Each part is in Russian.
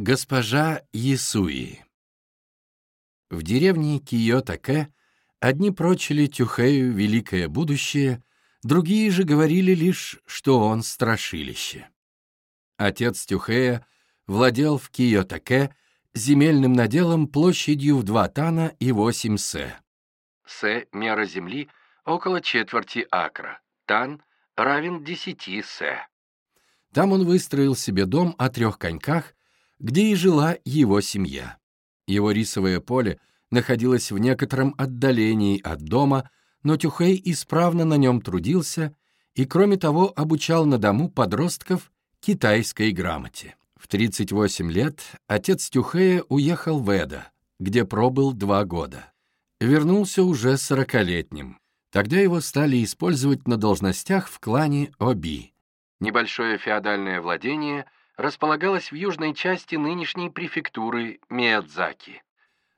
Госпожа Ясуи В деревне Киотаке одни прочили Тюхею великое будущее, другие же говорили лишь, что он страшилище. Отец Тюхея владел в Киотаке земельным наделом площадью в два тана и восемь сэ. Сэ — мера земли около четверти акра, тан равен десяти сэ. Там он выстроил себе дом о трех коньках, где и жила его семья. Его рисовое поле находилось в некотором отдалении от дома, но Тюхей исправно на нем трудился и, кроме того, обучал на дому подростков китайской грамоте. В 38 лет отец Тюхея уехал в Эда, где пробыл два года. Вернулся уже сорокалетним. Тогда его стали использовать на должностях в клане Оби. Небольшое феодальное владение располагалось в южной части нынешней префектуры Миядзаки.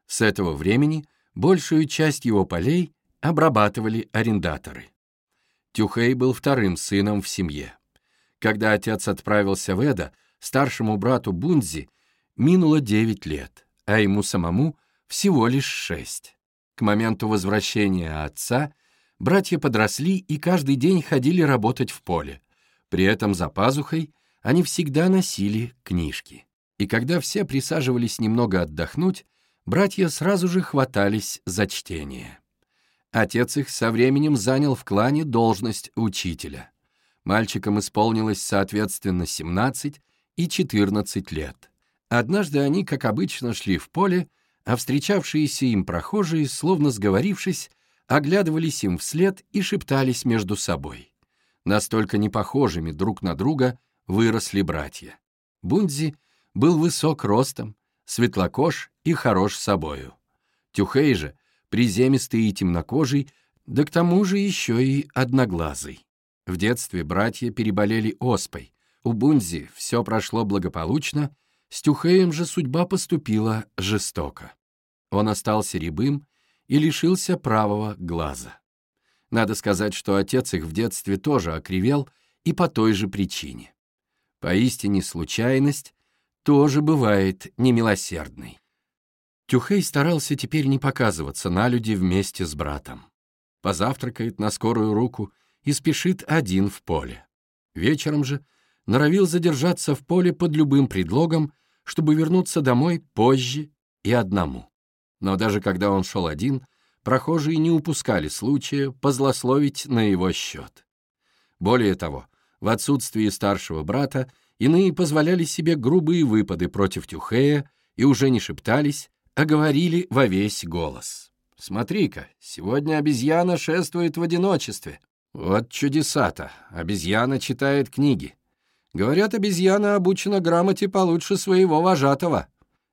С этого времени большую часть его полей обрабатывали арендаторы. Тюхей был вторым сыном в семье. Когда отец отправился в Эда, старшему брату Бунзи минуло 9 лет, а ему самому всего лишь 6. К моменту возвращения отца братья подросли и каждый день ходили работать в поле. При этом за пазухой они всегда носили книжки. И когда все присаживались немного отдохнуть, братья сразу же хватались за чтение. Отец их со временем занял в клане должность учителя. Мальчикам исполнилось, соответственно, 17 и 14 лет. Однажды они, как обычно, шли в поле, а встречавшиеся им прохожие, словно сговорившись, оглядывались им вслед и шептались между собой. Настолько непохожими друг на друга выросли братья. Бунзи был высок ростом, светлокож и хорош собою. Тюхей же приземистый и темнокожий, да к тому же еще и одноглазый. В детстве братья переболели оспой, у Бунзи все прошло благополучно, с Тюхеем же судьба поступила жестоко. Он остался рябым и лишился правого глаза. Надо сказать, что отец их в детстве тоже окривел и по той же причине. Поистине случайность тоже бывает немилосердной. Тюхей старался теперь не показываться на люди вместе с братом. Позавтракает на скорую руку и спешит один в поле. Вечером же норовил задержаться в поле под любым предлогом, чтобы вернуться домой позже и одному. Но даже когда он шел один, прохожие не упускали случая позлословить на его счет. Более того, в отсутствии старшего брата иные позволяли себе грубые выпады против Тюхея и уже не шептались, а говорили во весь голос. «Смотри-ка, сегодня обезьяна шествует в одиночестве. Вот чудеса-то, обезьяна читает книги. Говорят, обезьяна обучена грамоте получше своего вожатого.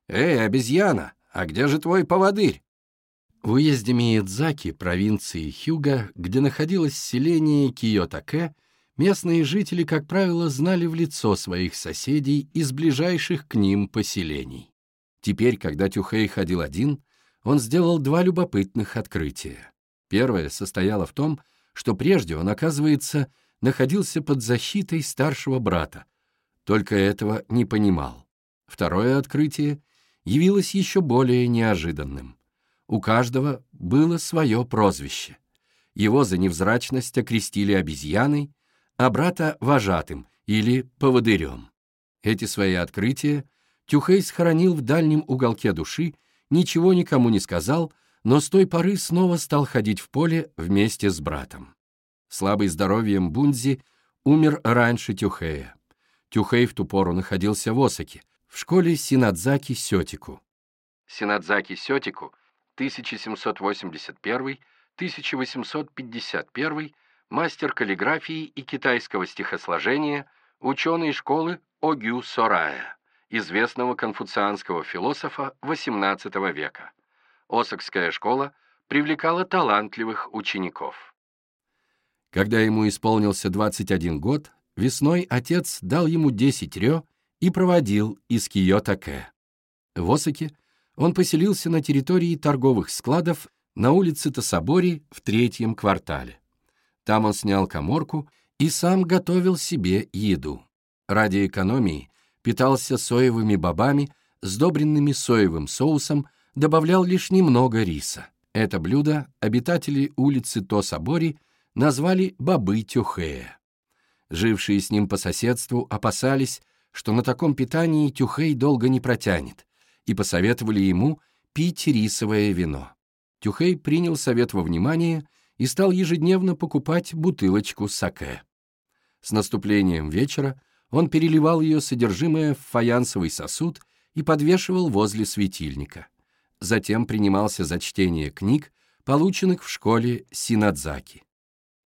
Эй, обезьяна, а где же твой поводырь?» В уезде Миядзаки, провинции Хюга, где находилось селение Киотаке, местные жители, как правило, знали в лицо своих соседей из ближайших к ним поселений. Теперь, когда Тюхей ходил один, он сделал два любопытных открытия. Первое состояло в том, что прежде он, оказывается, находился под защитой старшего брата, только этого не понимал. Второе открытие явилось еще более неожиданным. У каждого было свое прозвище. Его за невзрачность окрестили обезьяной, а брата — вожатым или поводырем. Эти свои открытия Тюхей схоронил в дальнем уголке души, ничего никому не сказал, но с той поры снова стал ходить в поле вместе с братом. Слабый здоровьем Бунзи умер раньше Тюхея. Тюхей в ту пору находился в Осаке, в школе Синадзаки Сётику. Синадзаки Сётику 1781-1851, мастер каллиграфии и китайского стихосложения, ученый школы Огю Сорая известного конфуцианского философа XVIII века. Осокская школа привлекала талантливых учеников. Когда ему исполнился 21 год, весной отец дал ему 10 рё и проводил из Киотаке. В Осаке он поселился на территории торговых складов на улице Тосабори в третьем квартале. Там он снял коморку и сам готовил себе еду. Ради экономии питался соевыми бобами, сдобренными соевым соусом, добавлял лишь немного риса. Это блюдо обитатели улицы Тосабори назвали «бобы Тюхея». Жившие с ним по соседству опасались, что на таком питании Тюхей долго не протянет, и посоветовали ему пить рисовое вино. Тюхей принял совет во внимание и стал ежедневно покупать бутылочку саке. С наступлением вечера он переливал ее содержимое в фаянсовый сосуд и подвешивал возле светильника. Затем принимался за чтение книг, полученных в школе Синадзаки.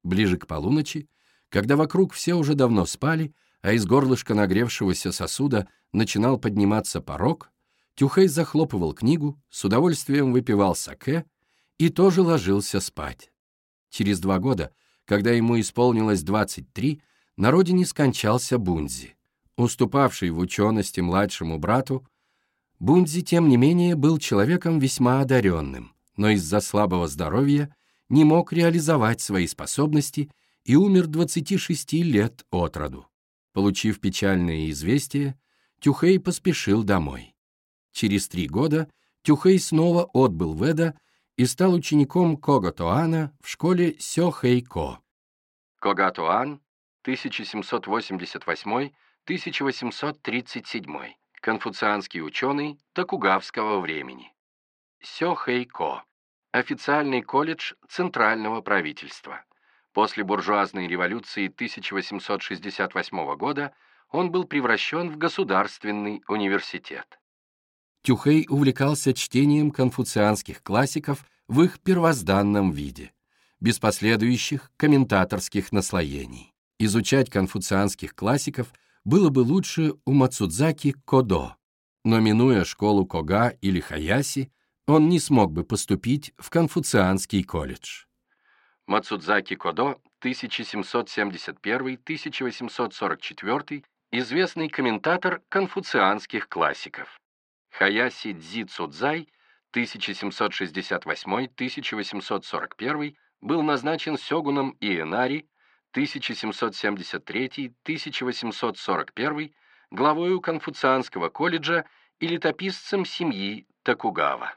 Ближе к полуночи, когда вокруг все уже давно спали, а из горлышка нагревшегося сосуда начинал подниматься порог, Тюхей захлопывал книгу, с удовольствием выпивал саке и тоже ложился спать. Через два года, когда ему исполнилось 23, на родине скончался Бунзи. Уступавший в учености младшему брату, Бунзи, тем не менее, был человеком весьма одаренным, но из-за слабого здоровья не мог реализовать свои способности и умер 26 лет от роду. Получив печальное известие, Тюхей поспешил домой. Через три года Тюхей снова отбыл в Эда и стал учеником Когатоана в школе Сёхэй-Ко. Когатоан 1788-1837, конфуцианский ученый токугавского времени. Сёхэй-Ко официальный колледж Центрального правительства. После буржуазной революции 1868 года он был превращен в государственный университет. Тюхей увлекался чтением конфуцианских классиков в их первозданном виде, без последующих комментаторских наслоений. Изучать конфуцианских классиков было бы лучше у Мацудзаки Кодо, но минуя школу Кога или Хаяси, он не смог бы поступить в конфуцианский колледж. Мацудзаки Кодо, 1771-1844, известный комментатор конфуцианских классиков. Хаяси Дзи Цудзай 1768-1841 был назначен сёгуном Иенари 1773-1841 главою Конфуцианского колледжа и летописцем семьи Токугава.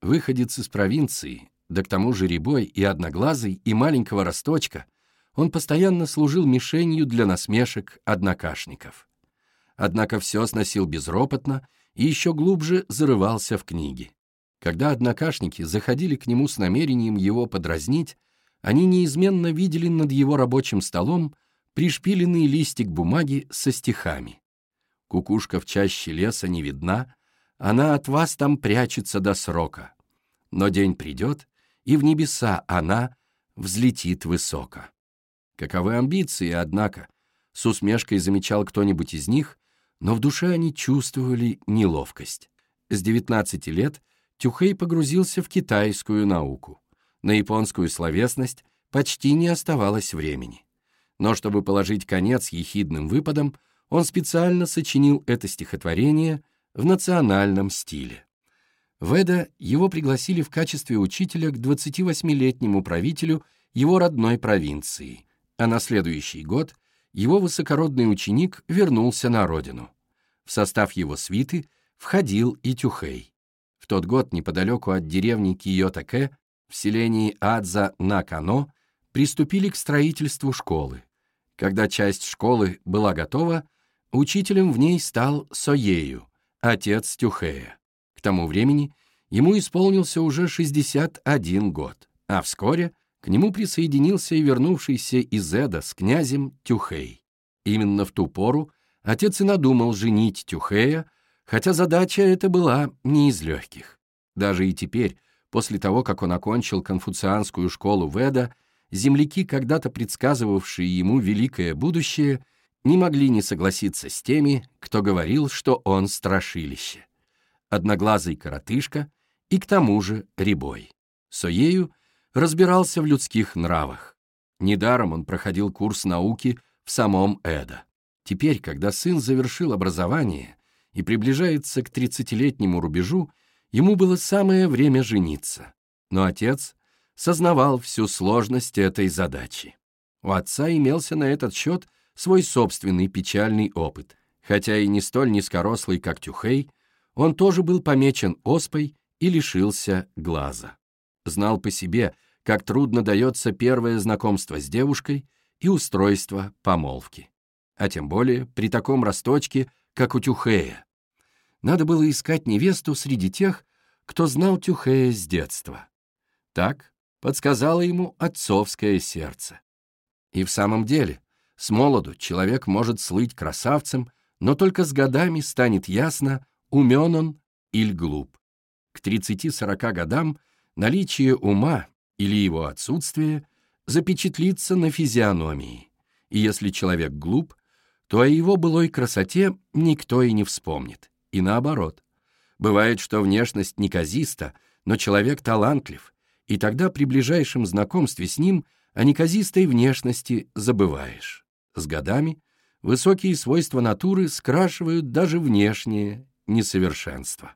Выходец из провинции, да к тому же рябой и одноглазый, и маленького росточка, он постоянно служил мишенью для насмешек однокашников. Однако все сносил безропотно и еще глубже зарывался в книги. Когда однокашники заходили к нему с намерением его подразнить, они неизменно видели над его рабочим столом пришпиленный листик бумаги со стихами. Кукушка в чаще леса не видна, она от вас там прячется до срока. Но день придет, и в небеса она взлетит высоко. Каковы амбиции, однако, с усмешкой замечал кто-нибудь из них, но в душе они чувствовали неловкость. С 19 лет Тюхей погрузился в китайскую науку. На японскую словесность почти не оставалось времени. Но чтобы положить конец ехидным выпадам, он специально сочинил это стихотворение в национальном стиле. В Эда его пригласили в качестве учителя к 28-летнему правителю его родной провинции, а на следующий год — его высокородный ученик вернулся на родину. В состав его свиты входил и Тюхей. В тот год неподалеку от деревни Киотаке в селении Адза-на-Кано приступили к строительству школы. Когда часть школы была готова, учителем в ней стал Соею, отец Тюхея. К тому времени ему исполнился уже 61 год, а вскоре к нему присоединился и вернувшийся из Эда с князем Тюхей. Именно в ту пору отец и надумал женить Тюхея, хотя задача эта была не из легких. Даже и теперь, после того, как он окончил конфуцианскую школу Веда, земляки, когда-то предсказывавшие ему великое будущее, не могли не согласиться с теми, кто говорил, что он страшилище. Одноглазый коротышка и к тому же ребой. Соею разбирался в людских нравах. Недаром он проходил курс науки в самом Эда. Теперь, когда сын завершил образование и приближается к тридцатилетнему рубежу, ему было самое время жениться. Но отец сознавал всю сложность этой задачи. У отца имелся на этот счет свой собственный печальный опыт. Хотя и не столь низкорослый, как Тюхей, он тоже был помечен оспой и лишился глаза. Знал по себе, как трудно дается первое знакомство с девушкой и устройство помолвки. А тем более при таком росточке, как у Тюхея. Надо было искать невесту среди тех, кто знал Тюхея с детства. Так подсказало ему отцовское сердце. И в самом деле, с молоду человек может слыть красавцем, но только с годами станет ясно, умен он или глуп. К 30-40 годам наличие ума или его отсутствие запечатлится на физиономии, и если человек глуп, то о его былой красоте никто и не вспомнит, и наоборот. Бывает, что внешность неказиста, но человек талантлив, и тогда при ближайшем знакомстве с ним о неказистой внешности забываешь. С годами высокие свойства натуры скрашивают даже внешнее несовершенство.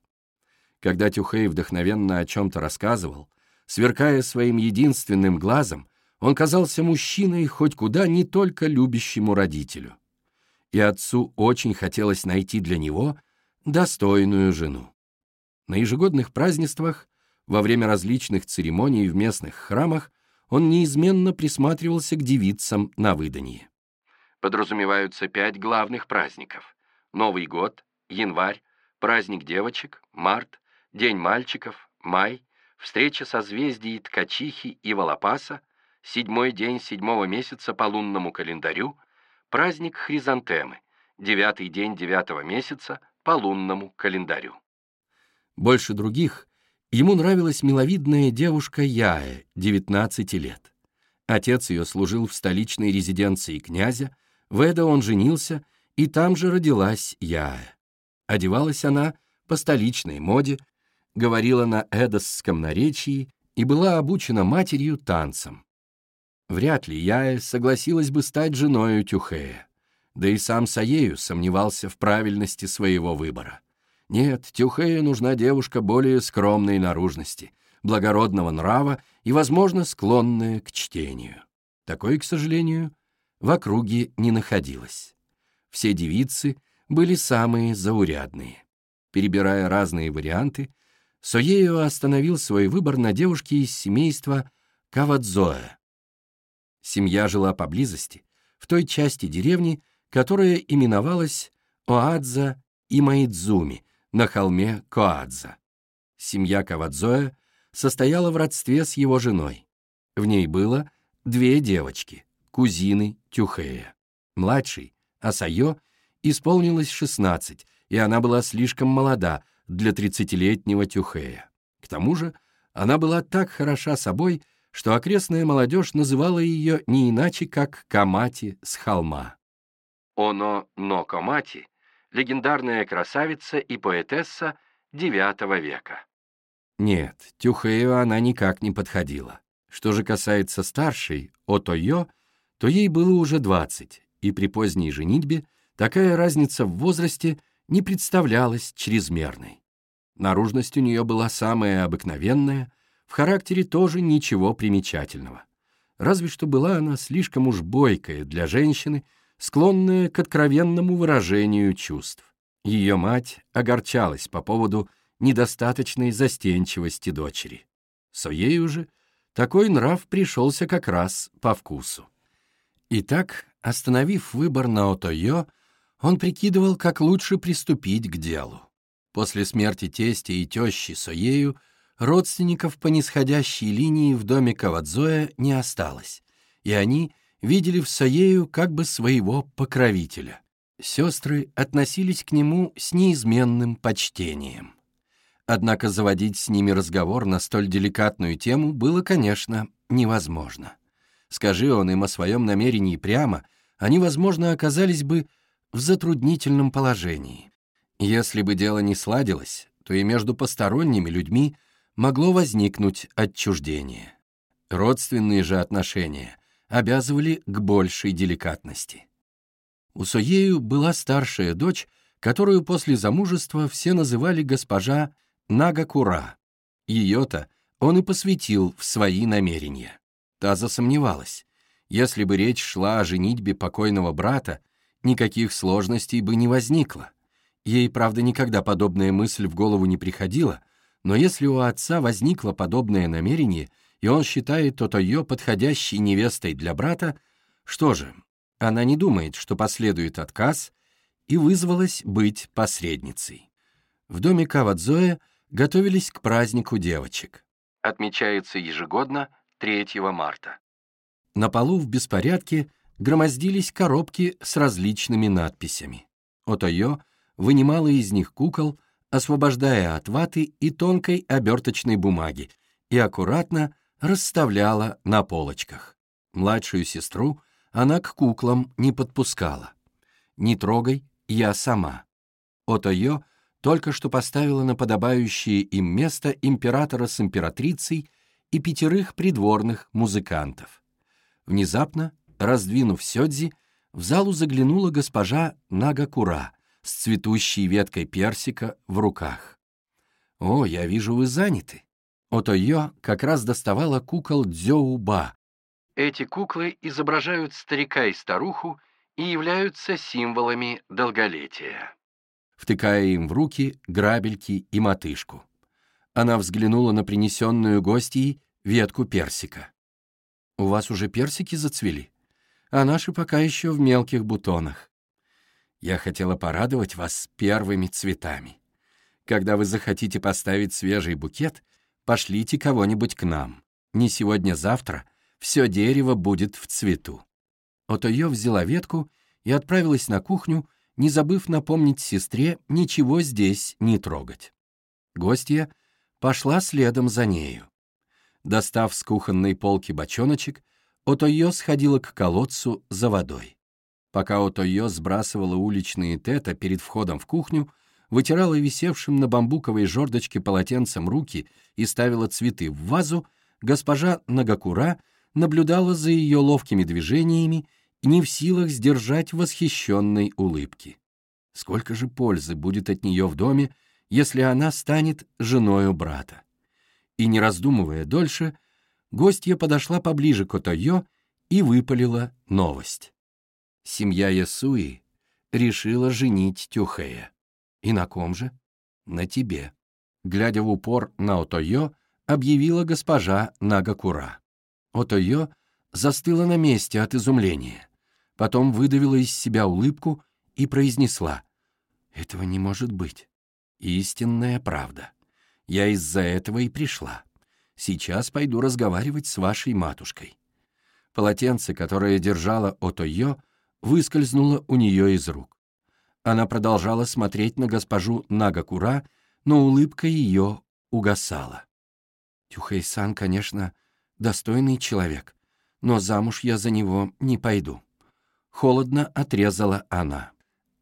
Когда Тюхей вдохновенно о чем-то рассказывал, сверкая своим единственным глазом, он казался мужчиной хоть куда не только любящему родителю. И отцу очень хотелось найти для него достойную жену. На ежегодных празднествах, во время различных церемоний в местных храмах, он неизменно присматривался к девицам на выданье. Подразумеваются пять главных праздников. Новый год, январь, праздник девочек, март, День мальчиков, май, встреча созвездий Ткачихи и Волопаса, седьмой день седьмого месяца по лунному календарю, праздник Хризантемы, девятый день девятого месяца по лунному календарю. Больше других ему нравилась миловидная девушка Яэ, 19 лет. Отец ее служил в столичной резиденции князя, в Эдо он женился, и там же родилась Яэ. Одевалась она по столичной моде, говорила на эдосском наречии и была обучена матерью танцам. Вряд ли Яэ согласилась бы стать женою Тюхея. Да и сам Саею сомневался в правильности своего выбора. Нет, Тюхею нужна девушка более скромной наружности, благородного нрава и, возможно, склонная к чтению. Такой, к сожалению, в округе не находилось. Все девицы были самые заурядные. Перебирая разные варианты, Соео остановил свой выбор на девушке из семейства Кавадзоэ. Семья жила поблизости, в той части деревни, которая именовалась Оадза и Маидзуми на холме Коадза. Семья Кавадзоэ состояла в родстве с его женой. В ней было две девочки, кузины Тюхея. Младшей, Асайо, исполнилось 16, и она была слишком молода, для тридцатилетнего Тюхея. К тому же она была так хороша собой, что окрестная молодежь называла ее не иначе, как Камати с холма. Оно но Камати — легендарная красавица и поэтесса IX века. Нет, Тюхею она никак не подходила. Что же касается старшей, Отойо, то ей было уже 20, и при поздней женитьбе такая разница в возрасте не представлялась чрезмерной. Наружность у нее была самая обыкновенная, в характере тоже ничего примечательного. Разве что была она слишком уж бойкая для женщины, склонная к откровенному выражению чувств. Ее мать огорчалась по поводу недостаточной застенчивости дочери. Соею же такой нрав пришелся как раз по вкусу. Итак, остановив выбор на Отойо, он прикидывал, как лучше приступить к делу. После смерти тестя и тещи Соею родственников по нисходящей линии в доме Кавадзоя не осталось, и они видели в Соею как бы своего покровителя. Сестры относились к нему с неизменным почтением. Однако заводить с ними разговор на столь деликатную тему было, конечно, невозможно. Скажи он им о своем намерении прямо, они, возможно, оказались бы в затруднительном положении. Если бы дело не сладилось, то и между посторонними людьми могло возникнуть отчуждение. Родственные же отношения обязывали к большей деликатности. У Соею была старшая дочь, которую после замужества все называли госпожа Нагакура. Ее-то он и посвятил в свои намерения. Та засомневалась. Если бы речь шла о женитьбе покойного брата, никаких сложностей бы не возникло. Ей, правда, никогда подобная мысль в голову не приходила, но если у отца возникло подобное намерение, и он считает Тотойо подходящей невестой для брата, что же, она не думает, что последует отказ, и вызвалась быть посредницей. В доме Кавадзоя готовились к празднику девочек. Отмечается ежегодно 3 марта. На полу в беспорядке громоздились коробки с различными надписями. Отойо вынимала из них кукол, освобождая от ваты и тонкой оберточной бумаги, и аккуратно расставляла на полочках. Младшую сестру она к куклам не подпускала. «Не трогай, я сама». Отойо только что поставила на подобающее им место императора с императрицей и пятерых придворных музыкантов. Внезапно, раздвинув сёдзи, в залу заглянула госпожа Нагакура с цветущей веткой персика в руках. «О, я вижу, вы заняты». Отойо как раз доставала кукол Дзёуба. Эти куклы изображают старика и старуху и являются символами долголетия. Втыкая им в руки грабельки и мотышку. Она взглянула на принесенную гостьей ветку персика. «У вас уже персики зацвели? А наши пока еще в мелких бутонах. Я хотела порадовать вас первыми цветами. Когда вы захотите поставить свежий букет, пошлите кого-нибудь к нам. Не сегодня-завтра все дерево будет в цвету». Отойо взяла ветку и отправилась на кухню, не забыв напомнить сестре ничего здесь не трогать. Гостья пошла следом за нею. Достав с кухонной полки бочоночек, Отойо сходила к колодцу за водой. Пока Отойо сбрасывала уличные тета перед входом в кухню, вытирала висевшим на бамбуковой жердочке полотенцем руки и ставила цветы в вазу, госпожа Нагакура наблюдала за ее ловкими движениями, не в силах сдержать восхищенной улыбки. Сколько же пользы будет от нее в доме, если она станет женою брата? И не раздумывая дольше, гостья подошла поближе к Отойо и выпалила новость семья Ясуи решила женить Тюхея. И на ком же? На тебе. Глядя в упор на Отойо, объявила госпожа Нагакура. Отойо застыла на месте от изумления. Потом выдавила из себя улыбку и произнесла. «Этого не может быть. Истинная правда. Я из-за этого и пришла. Сейчас пойду разговаривать с вашей матушкой». Полотенце, которое держала Отойо, выскользнула у нее из рук. Она продолжала смотреть на госпожу Нагакура, но улыбка ее угасала. Тюхейсан, конечно, достойный человек, но замуж я за него не пойду. Холодно отрезала она.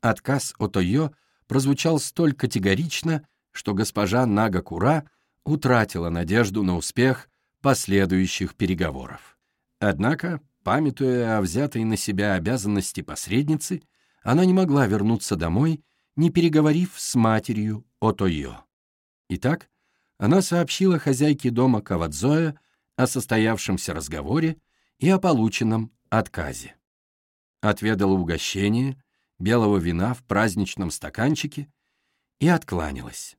Отказ от Ойо прозвучал столь категорично, что госпожа Нагакура утратила надежду на успех последующих переговоров. Однако Памятуя о взятой на себя обязанности посредницы, она не могла вернуться домой, не переговорив с матерью о Тойо. Итак, она сообщила хозяйке дома Кавадзоя о состоявшемся разговоре и о полученном отказе. Отведала угощение, белого вина в праздничном стаканчике и откланялась.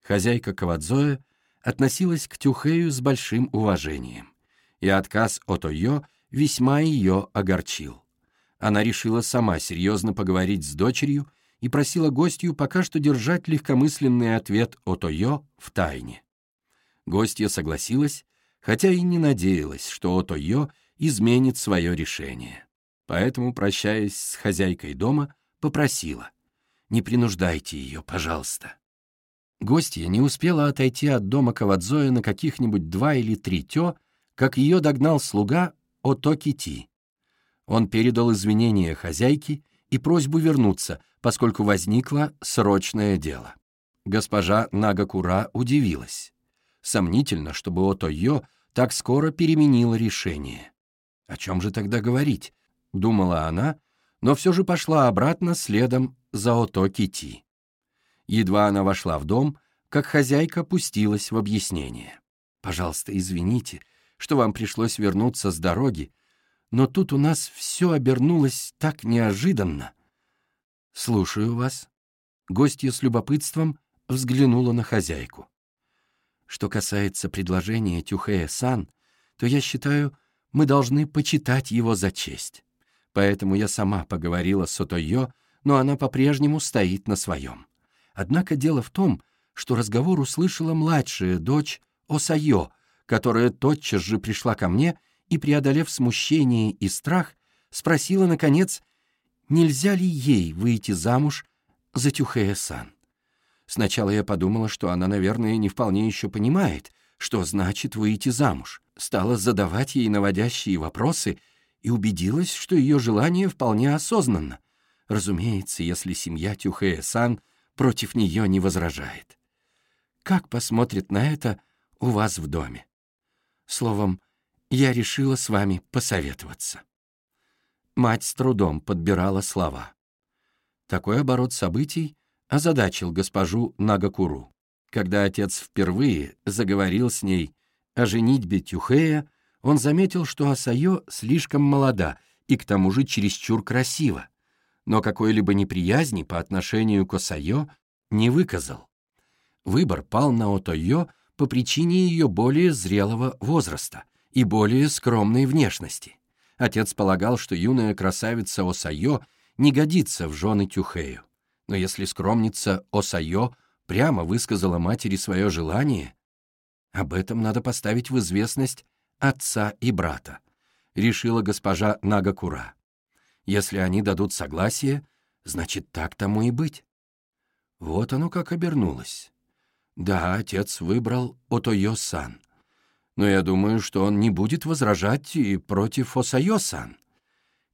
Хозяйка Кавадзоя относилась к Тюхею с большим уважением, и отказ от Ойо весьма ее огорчил. Она решила сама серьезно поговорить с дочерью и просила гостью пока что держать легкомысленный ответ от Ойо в тайне. Гостья согласилась, хотя и не надеялась, что от Ойо изменит свое решение. Поэтому, прощаясь с хозяйкой дома, попросила «Не принуждайте ее, пожалуйста». Гостья не успела отойти от дома Кавадзоя на каких-нибудь два или три тё, как ее догнал слуга Отокити. Он передал извинения хозяйке и просьбу вернуться, поскольку возникло срочное дело. Госпожа Нагакура удивилась. Сомнительно, чтобы Отойо так скоро переменила решение. О чем же тогда говорить? Думала она, но все же пошла обратно следом за Отокити. Едва она вошла в дом, как хозяйка пустилась в объяснение. «Пожалуйста, извините, что вам пришлось вернуться с дороги, но тут у нас все обернулось так неожиданно. Слушаю вас. Гостья с любопытством взглянула на хозяйку. Что касается предложения Тюхея-сан, то я считаю, мы должны почитать его за честь. Поэтому я сама поговорила с Сотойо, но она по-прежнему стоит на своем. Однако дело в том, что разговор услышала младшая дочь Осайо, которая тотчас же пришла ко мне и, преодолев смущение и страх, спросила, наконец, нельзя ли ей выйти замуж за Тюхея-сан. Сначала я подумала, что она, наверное, не вполне еще понимает, что значит выйти замуж. Стала задавать ей наводящие вопросы и убедилась, что ее желание вполне осознанно. Разумеется, если семья Тюхея-сан против нее не возражает. Как посмотрит на это у вас в доме? Словом, я решила с вами посоветоваться. Мать с трудом подбирала слова. Такой оборот событий озадачил госпожу Нагакуру. Когда отец впервые заговорил с ней о женитьбе Тюхея, он заметил, что Асайо слишком молода и к тому же чересчур красива, но какой-либо неприязни по отношению к Осайо не выказал. Выбор пал на Отойо по причине ее более зрелого возраста и более скромной внешности. Отец полагал, что юная красавица Осайо не годится в жены Тюхею. Но если скромница Осайо прямо высказала матери свое желание, об этом надо поставить в известность отца и брата, решила госпожа Нагакура. Если они дадут согласие, значит, так тому и быть. Вот оно как обернулось. Да, отец выбрал Отойо-сан, но я думаю, что он не будет возражать и против Осайо-сан.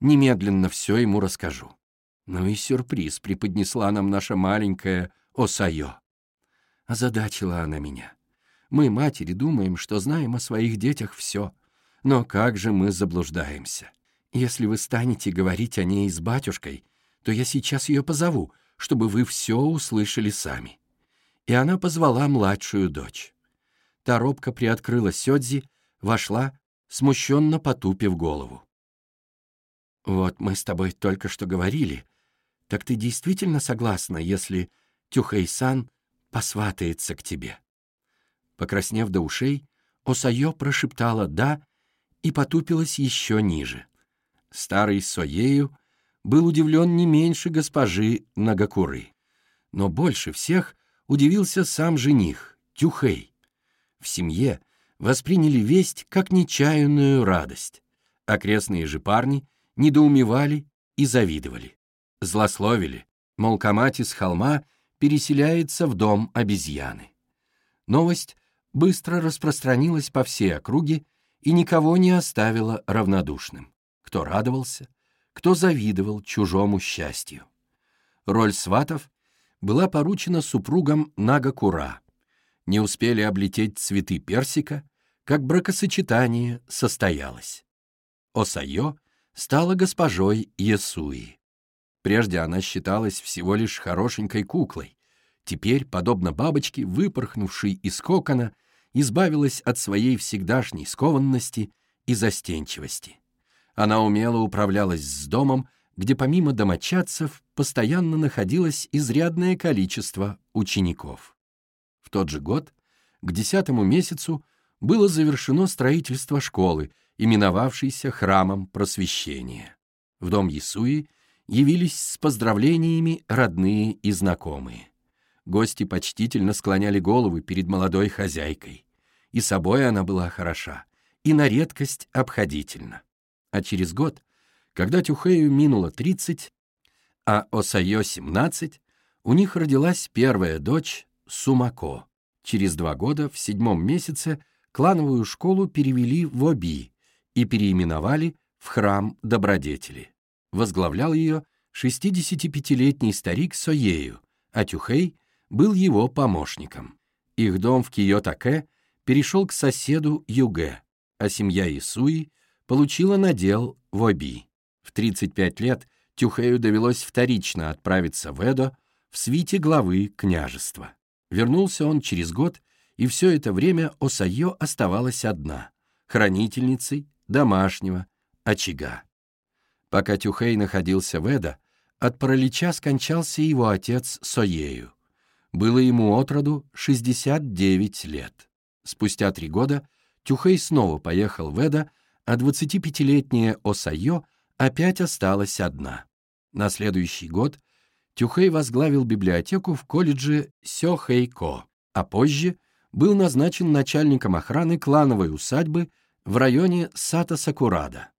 Немедленно все ему расскажу. Ну и сюрприз преподнесла нам наша маленькая Осайо. Озадачила она меня. Мы, матери, думаем, что знаем о своих детях все. Но как же мы заблуждаемся? Если вы станете говорить о ней с батюшкой, то я сейчас ее позову, чтобы вы все услышали сами. И она позвала младшую дочь. Та робко приоткрыла Сёдзи, вошла, смущенно потупив голову. «Вот мы с тобой только что говорили. Так ты действительно согласна, если Тюхэй-сан посватается к тебе?» Покраснев до ушей, Осайо прошептала «да» и потупилась еще ниже. Старый Соею был удивлен не меньше госпожи Нагакуры. Но больше всех удивился сам жених, Тюхэй в семье восприняли весть как нечаянную радость. Окрестные же парни недоумевали и завидовали. Злословили, мол, Камати с холма переселяется в дом обезьяны. Новость быстро распространилась по всей округе и никого не оставила равнодушным. Кто радовался, кто завидовал чужому счастью. Роль сватов была поручена супругам Нагакура — не успели облететь цветы персика, как бракосочетание состоялось. Осайо стала госпожой Ясуи. Прежде она считалась всего лишь хорошенькой куклой. Теперь, подобно бабочке, выпорхнувшей из кокона, избавилась от своей всегдашней скованности и застенчивости. Она умело управлялась с домом, где помимо домочадцев постоянно находилось изрядное количество учеников. В тот же год, к десятому месяцу, было завершено строительство школы, именовавшейся Храмом Просвещения. В дом Ясуи явились с поздравлениями родные и знакомые. Гости почтительно склоняли головы перед молодой хозяйкой. И собой она была хороша, и на редкость обходительна. А через год, когда Тюхею минуло 30, а Осайо 17, у них родилась первая дочь Сумако. Через два года, в седьмом месяце, клановую школу перевели в Оби и переименовали в Храм Добродетели. Возглавлял ее 65-летний старик Соею, а Тюхей был его помощником. Их дом в Киотаке перешел к соседу Юге, а семья Исуи получила надел в Оби. В 35 лет Тюхею довелось вторично отправиться в Эдо в свите главы княжества. Вернулся он через год, и все это время Осайо оставалась одна, хранительницей домашнего, очага. Пока Тюхей находился в Эда, от паралича скончался его отец Соею. Было ему отроду 69 лет. Спустя три года Тюхей снова поехал в Эда, а 25-летняя Осайо опять осталась одна. На следующий год Тюхей возглавил библиотеку в колледже Сёхэйко, а позже был назначен начальником охраны клановой усадьбы в районе Сата-Сакурада.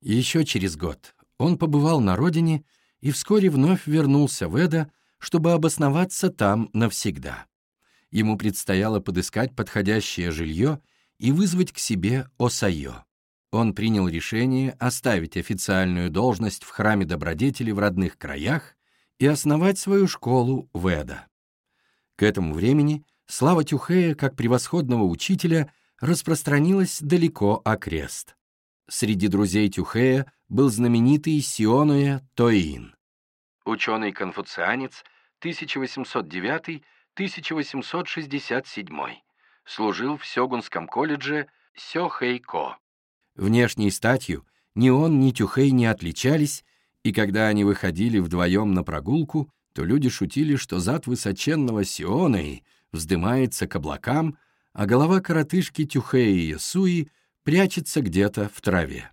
Еще через год он побывал на родине и вскоре вновь вернулся в Эда, чтобы обосноваться там навсегда. Ему предстояло подыскать подходящее жилье и вызвать к себе Осайо. Он принял решение оставить официальную должность в храме добродетели в родных краях и основать свою школу в Эда. К этому времени слава Тюхея как превосходного учителя распространилась далеко окрест. Среди друзей Тюхея был знаменитый Сионуэ Тоин. Ученый-конфуцианец 1809-1867. Служил в Сёгунском колледже Сёхэйко. Внешней статью ни он, ни Тюхей не отличались, и когда они выходили вдвоем на прогулку, то люди шутили, что зад высоченного Сионы вздымается к облакам, а голова коротышки Тюхея Ясуи прячется где-то в траве.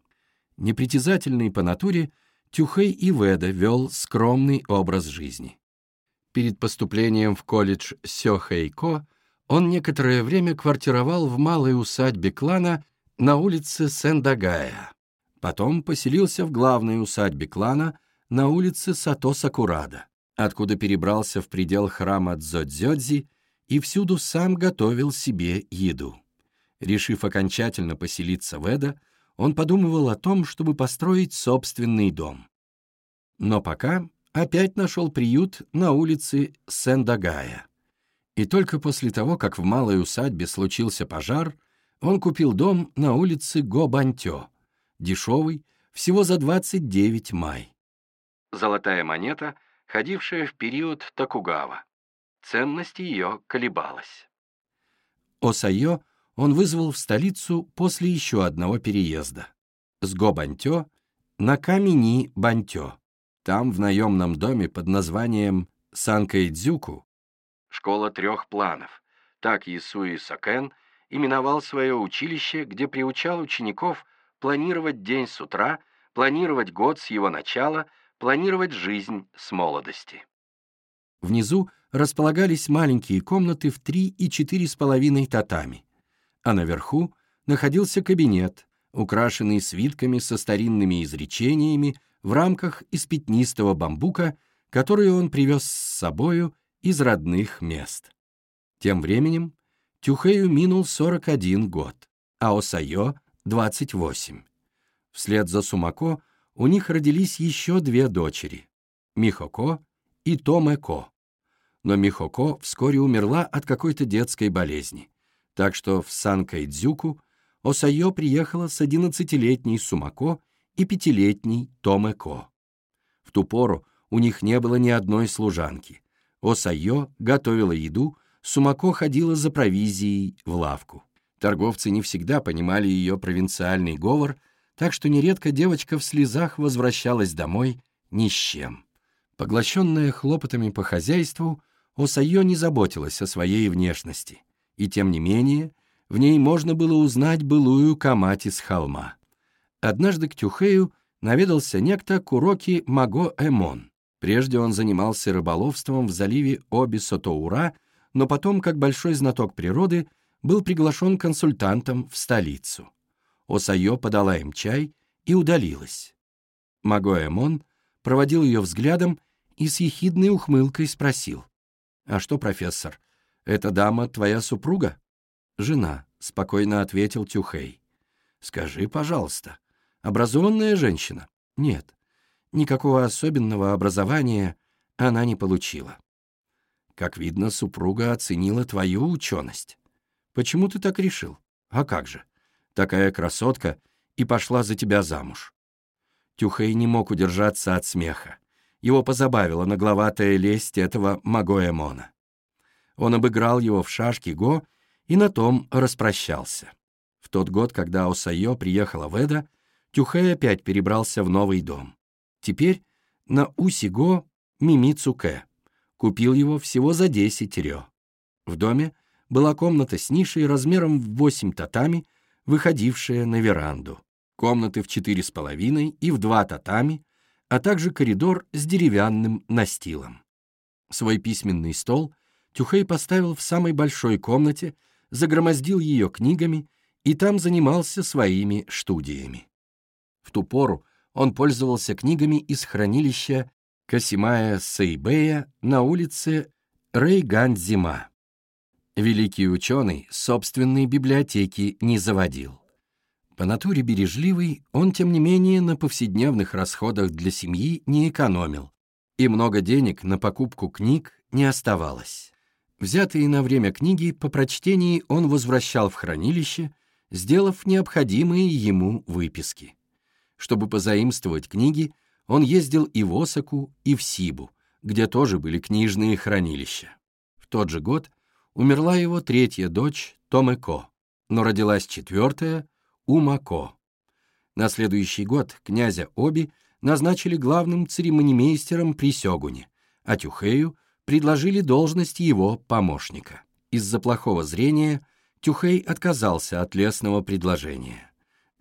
Непритязательный по натуре, Тюхей Иведа вел скромный образ жизни. Перед поступлением в колледж Сёхэйко он некоторое время квартировал в малой усадьбе клана на улице Сендагая. Потом поселился в главной усадьбе клана на улице Сато-Сакурада, откуда перебрался в предел храма Дзодзёдзи и всюду сам готовил себе еду. Решив окончательно поселиться в Эда, он подумывал о том, чтобы построить собственный дом. Но пока опять нашел приют на улице Сендагая. И только после того, как в малой усадьбе случился пожар, он купил дом на улице Гобантё, дешевый, всего за 29 май. Золотая монета, ходившая в период Токугава. Ценность ее колебалась. Осайо он вызвал в столицу после еще одного переезда. С Го-Бантё на Камени-Бантё. Там, в наемном доме под названием Санкайдзюку, школа трех планов, так Исуи Сакен именовал свое училище, где приучал учеников планировать день с утра, планировать год с его начала, планировать жизнь с молодости. Внизу располагались маленькие комнаты в три и четыре с половиной татами а наверху находился кабинет, украшенный свитками со старинными изречениями в рамках из пятнистого бамбука, которые он привез с собою из родных мест. Тем временем Тюхею минул 41 год, а Осайо — 28. Вслед за Сумако у них родились еще две дочери — Михоко и Томеко. Но Михоко вскоре умерла от какой-то детской болезни так что в Сан-Кайдзюку Осайо приехала с 11-летней Сумако и 5-летней Томеко. В ту пору у них не было ни одной служанки. Осайо готовила еду, Сумако ходила за провизией в лавку. Торговцы не всегда понимали ее провинциальный говор, так что нередко девочка в слезах возвращалась домой ни с чем. Поглощенная хлопотами по хозяйству, Осайо не заботилась о своей внешности — и тем не менее в ней можно было узнать былую Камати с холма. Однажды к Тюхею наведался некто Куроки Маго Эмон. Прежде он занимался рыболовством в заливе Оби-Сотоура, но потом, как большой знаток природы, был приглашен консультантом в столицу. Осайо подала им чай и удалилась. Маго Эмон проводил ее взглядом и с ехидной ухмылкой спросил. «А что, профессор, «Эта дама твоя супруга?» «Жена», — спокойно ответил Тюхей. «Скажи, пожалуйста, образованная женщина?» «Нет, никакого особенного образования она не получила». «Как видно, супруга оценила твою ученость. Почему ты так решил? А как же? Такая красотка и пошла за тебя замуж». Тюхей не мог удержаться от смеха. Его позабавила нагловатая лесть этого Магоэмона. Он обыграл его в шашки Го и на том распрощался. В тот год, когда Осайо приехала в Эда, Тюхэй опять перебрался в новый дом. Теперь на Усиго Мимицуке. Купил его всего за 10 рё. В доме была комната с нишей размером в 8 татами, выходившая на веранду. Комнаты в четыре с половиной и в два татами, а также коридор с деревянным настилом. Свой письменный стол Тюхей поставил в самой большой комнате, загромоздил ее книгами и там занимался своими студиями. В ту пору он пользовался книгами из хранилища Касимая Сейбея на улице Рейган-Зима. Великий ученый собственной библиотеки не заводил. По натуре бережливый, он, тем не менее, на повседневных расходах для семьи не экономил, и много денег на покупку книг не оставалось. Взятые на время книги по прочтении он возвращал в хранилище, сделав необходимые ему выписки. Чтобы позаимствовать книги, он ездил и в Осаку, и в Сибу, где тоже были книжные хранилища. В тот же год умерла его третья дочь Томеко, но родилась четвертая Умако. На следующий год князя Оби назначили главным церемонимейстером при Сёгуне, а Тюхею предложили должность его помощника. Из-за плохого зрения Тюхей отказался от лесного предложения.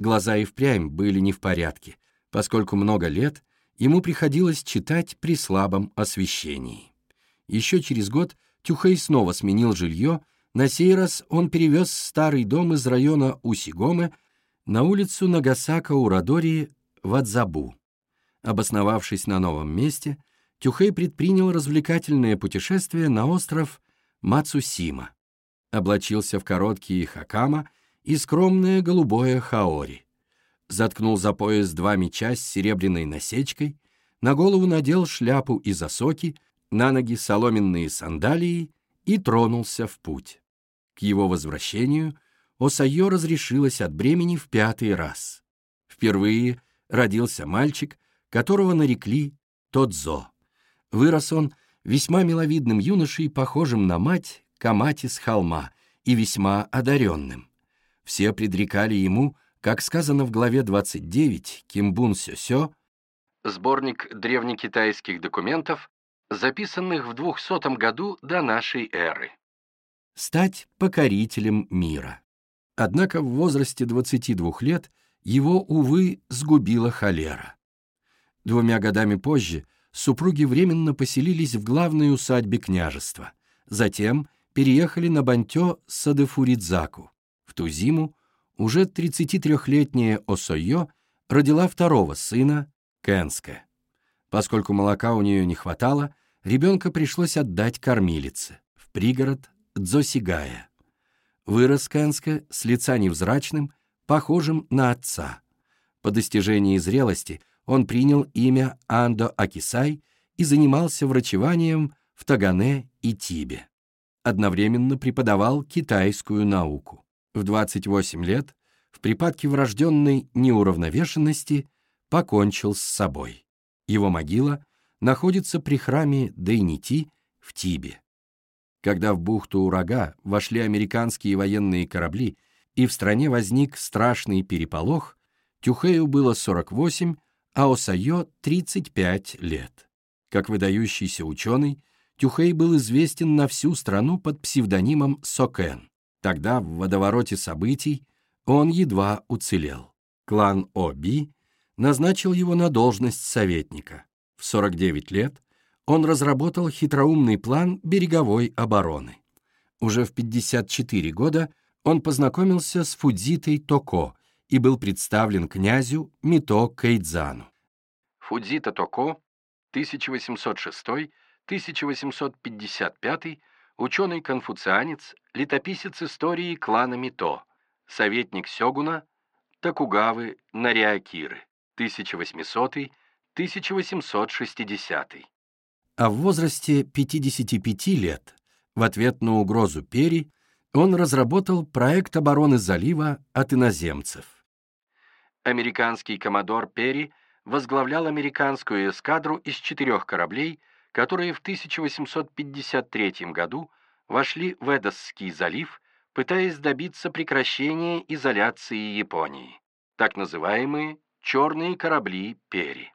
Глаза и впрямь были не в порядке, поскольку много лет ему приходилось читать при слабом освещении. Еще через год Тюхей снова сменил жилье, на сей раз он перевез старый дом из района Усигомы на улицу Нагасака-Урадори в Адзабу. Обосновавшись на новом месте, Тюхей предпринял развлекательное путешествие на остров Мацусима. Облачился в короткие хакама и скромное голубое хаори. Заткнул за пояс два меча с серебряной насечкой, на голову надел шляпу из осоки, на ноги соломенные сандалии и тронулся в путь. К его возвращению Осайо разрешилась от бремени в пятый раз. Впервые родился мальчик, которого нарекли Тодзо. Вырос он весьма миловидным юношей, похожим на мать Камати с холма, и весьма одаренным. Все предрекали ему, как сказано в главе 29 Кимбун Сёсё, сборник древнекитайских документов, записанных в 200 году до нашей эры. Стать покорителем мира. Однако в возрасте 22 лет его, увы, сгубила холера. Двумя годами позже супруги временно поселились в главной усадьбе княжества, затем переехали на Бантё Садефуридзаку. В ту зиму уже 33-летняя Осойо родила второго сына, Кэнска. Поскольку молока у нее не хватало, ребенка пришлось отдать кормилице в пригород Дзосигая. Вырос Кэнска с лица невзрачным, похожим на отца. По достижении зрелости он принял имя Андо Акисай и занимался врачеванием в Тагане и Тибе. Одновременно преподавал китайскую науку. В 28 лет в припадке врожденной неуравновешенности покончил с собой. Его могила находится при храме Дейнити в Тибе. Когда в бухту Урага вошли американские военные корабли и в стране возник страшный переполох, Тюхею было 48, а Осайо — 35 лет. Как выдающийся ученый, Тюхей был известен на всю страну под псевдонимом Сокен. Тогда в водовороте событий он едва уцелел. Клан Оби назначил его на должность советника. В 49 лет он разработал хитроумный план береговой обороны. Уже в 54 года он познакомился с Фудзитой Токо и был представлен князю Мито Кейдзану. Фудзита Токо, 1806-1855, ученый-конфуцианец, летописец истории клана Мито, советник Сёгуна Токугавы Нариакиры, 1800-1860 а в возрасте 55 лет, в ответ на угрозу Пери, он разработал проект обороны залива от иноземцев. Американский коммодор Перри возглавлял американскую эскадру из четырех кораблей, которые в 1853 году вошли в Эдосский залив, пытаясь добиться прекращения изоляции Японии, так называемые черные корабли Пери.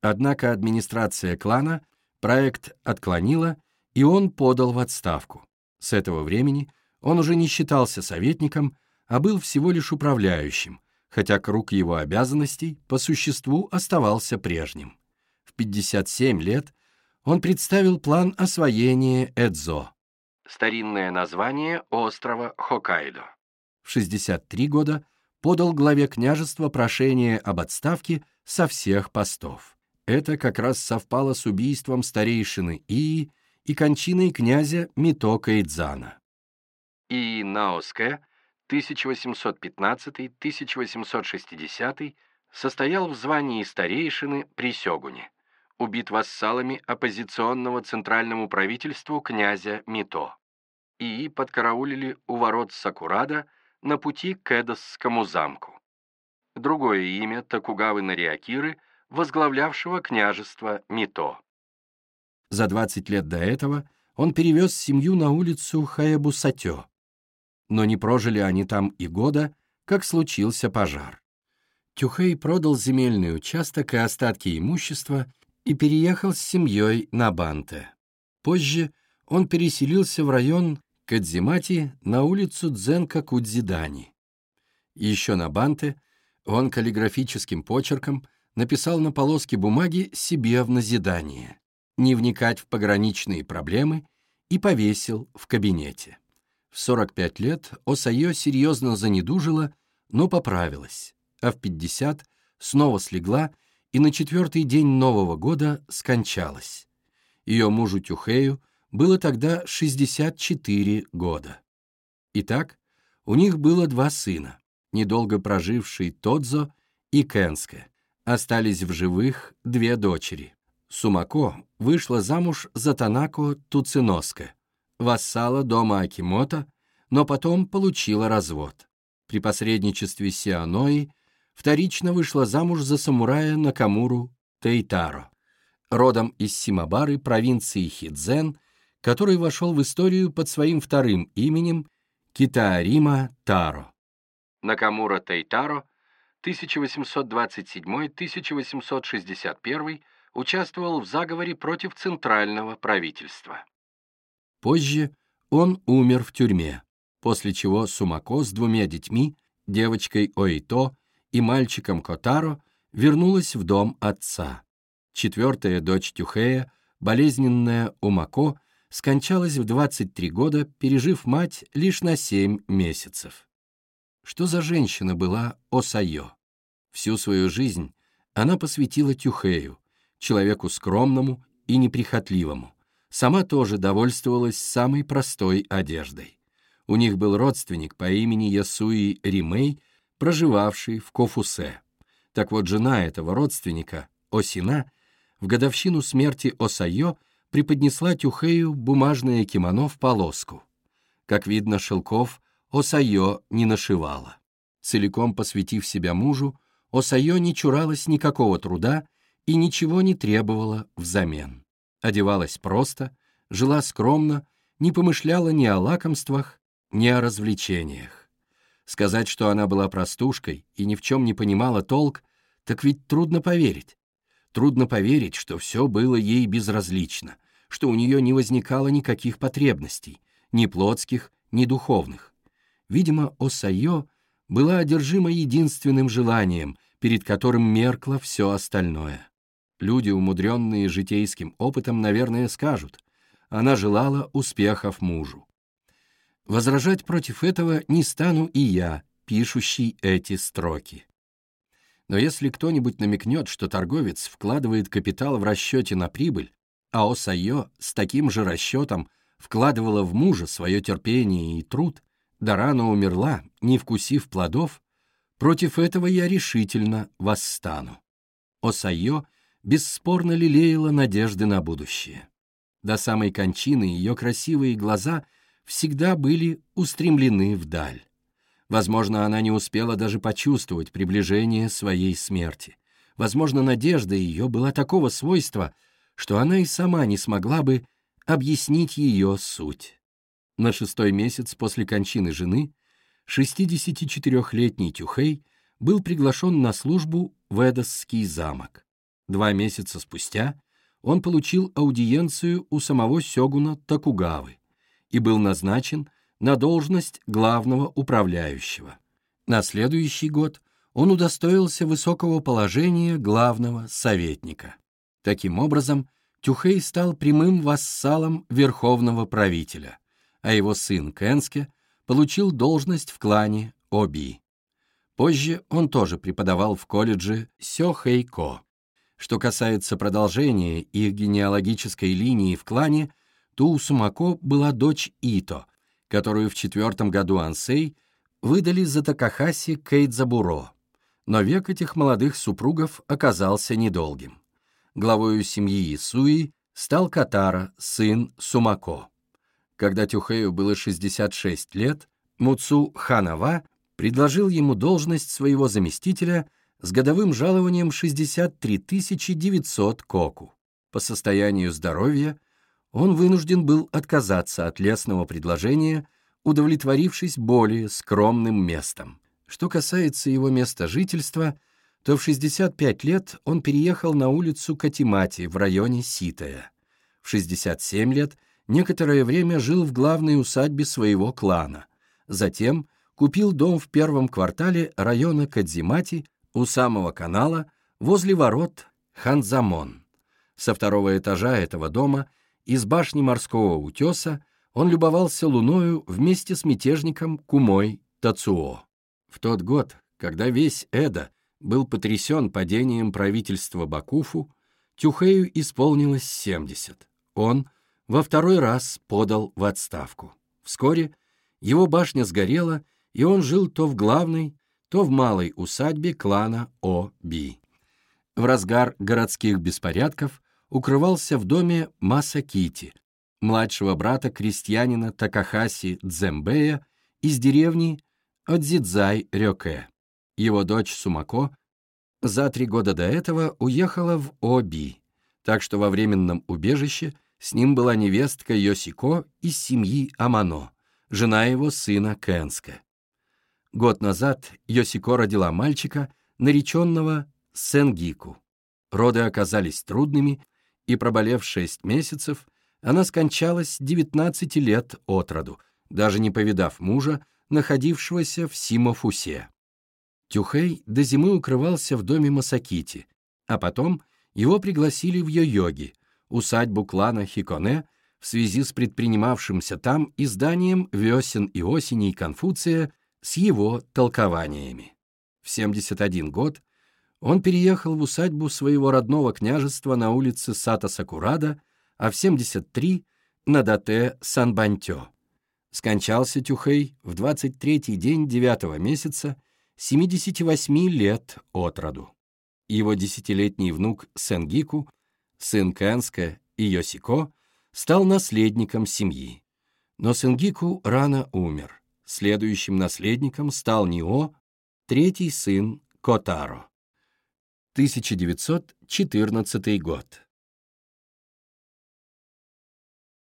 Однако администрация клана проект отклонила, и он подал в отставку. С этого времени он уже не считался советником, а был всего лишь управляющим, хотя круг его обязанностей по существу оставался прежним. В 57 лет он представил план освоения Эдзо, старинное название острова Хоккайдо. В 63 года подал главе княжества прошение об отставке со всех постов. Это как раз совпало с убийством старейшины Ии и кончиной князя Митока Идзана. Ии Наоске 1815-1860 состоял в звании старейшины при Сёгуне, убит вассалами оппозиционного центральному правительству князя Мито. Ии подкараулили у ворот Сакурада на пути к Эдосскому замку. Другое имя Токугавы Нариакиры, возглавлявшего княжество Мито. За 20 лет до этого он перевез семью на улицу Хаябусатё, но не прожили они там и года, как случился пожар. Тюхей продал земельный участок и остатки имущества и переехал с семьей на Банте. Позже он переселился в район Кадзимати на улицу Дзенка-Кудзидани. Еще на Банте он каллиграфическим почерком написал на полоске бумаги себе в назидание не вникать в пограничные проблемы и повесил в кабинете. В 45 лет Осайо серьезно занедужила, но поправилась, а в 50 снова слегла и на четвертый день Нового года скончалась. Ее мужу Тюхею было тогда 64 года. Итак, у них было два сына, недолго проживший Тодзо и Кенске. Остались в живых две дочери. Сумако вышла замуж за Танако Туциноске, вассала дома Акимото, но потом получила развод. При посредничестве Сианои вторично вышла замуж за самурая Накамуру Тейтаро, родом из Симабары провинции Хидзен, который вошел в историю под своим вторым именем Китаарима Таро. Накамура Тейтаро 1827-1861 участвовал в заговоре против центрального правительства. Позже он умер в тюрьме, после чего Сумако с двумя детьми, девочкой Оито и мальчиком Котаро, вернулась в дом отца. Четвертая дочь Тюхея, болезненная Умако, скончалась в 23 года, пережив мать лишь на 7 месяцев. Что за женщина была Осайо? Всю свою жизнь она посвятила Тюхею, человеку скромному и неприхотливому. Сама тоже довольствовалась самой простой одеждой. У них был родственник по имени Ясуи Римей, проживавший в Кофусе. Так вот, жена этого родственника, Осина, в годовщину смерти Осайо преподнесла Тюхею бумажное кимоно в полоску. Как видно, шелков Осайо не нашивала. Целиком посвятив себя мужу, Осайо не чуралась никакого труда и ничего не требовала взамен. Одевалась просто, жила скромно, не помышляла ни о лакомствах, ни о развлечениях. Сказать, что она была простушкой и ни в чем не понимала толк, так ведь трудно поверить. Трудно поверить, что все было ей безразлично, что у нее не возникало никаких потребностей, ни плотских, ни духовных. Видимо, Осайо была одержима единственным желанием, перед которым меркло все остальное. Люди, умудренные житейским опытом, наверное, скажут, она желала успехов мужу. Возражать против этого не стану и я, пишущий эти строки. Но если кто-нибудь намекнет, что торговец вкладывает капитал в расчете на прибыль, а Осайо с таким же расчетом вкладывала в мужа свое терпение и труд, да рано умерла, не вкусив плодов, против этого я решительно восстану. Осайо — бесспорно лелеяла надежды на будущее. До самой кончины ее красивые глаза всегда были устремлены вдаль. Возможно, она не успела даже почувствовать приближение своей смерти. Возможно, надежда ее была такого свойства, что она и сама не смогла бы объяснить ее суть. На шестой месяц после кончины жены 64-летний Тюхей был приглашен на службу в Эдосский замок. Два месяца спустя он получил аудиенцию у самого сёгуна Токугавы и был назначен на должность главного управляющего. На следующий год он удостоился высокого положения главного советника. Таким образом, Тюхей стал прямым вассалом верховного правителя, а его сын Кенске получил должность в клане Оби. Позже он тоже преподавал в колледже Сёхэйко. Что касается продолжения их генеалогической линии в клане, то у Сумако была дочь Ито, которую в четвертом году Ансей выдали за Такахаси Кейдзабуро. Но век этих молодых супругов оказался недолгим. Главою семьи Исуи стал Катара, сын Сумако. Когда Тюхею было 66 лет, Муцу Ханава предложил ему должность своего заместителя с годовым жалованием 63 900 коку. По состоянию здоровья он вынужден был отказаться от лесного предложения, удовлетворившись более скромным местом. Что касается его места жительства, то в 65 лет он переехал на улицу Катимати в районе Ситая. В 67 лет некоторое время жил в главной усадьбе своего клана. Затем купил дом в первом квартале района Кадзимати у самого канала возле ворот Ханзамон. Со второго этажа этого дома из башни морского утеса он любовался луною вместе с мятежником Кумой Тацуо. В тот год, когда весь Эда был потрясен падением правительства Бакуфу, Тюхею исполнилось 70. Он во второй раз подал в отставку. Вскоре его башня сгорела, и он жил то в главной, то в малой усадьбе клана О-Би. В разгар городских беспорядков укрывался в доме Масакити, младшего брата крестьянина Такахаси Дзембея из деревни Одзидзай-Рёке. Его дочь Сумако за три года до этого уехала в Оби, так что во временном убежище с ним была невестка Йосико из семьи Амано, жена его сына Кэнска. Год назад Йосико родила мальчика, нареченного Сенгику. Роды оказались трудными, и, проболев шесть месяцев, она скончалась 19 лет от роду, даже не повидав мужа, находившегося в Симофусе. Тюхей до зимы укрывался в доме Масакити, а потом его пригласили в Йо-Йоги, усадьбу клана Хиконе, в связи с предпринимавшимся там изданием «Весен и осеней Конфуция» с его толкованиями. В 71 год он переехал в усадьбу своего родного княжества на улице Сата-Сакурада, а в 73 — на дате Сан-Бантё. Скончался Тюхей в 23-й день 9 месяца 78 лет от роду. Его десятилетний внук Сенгику, сын Кэнска и Йосико, стал наследником семьи. Но Сенгику рано умер. Следующим наследником стал Нио, третий сын Котаро. 1914 год.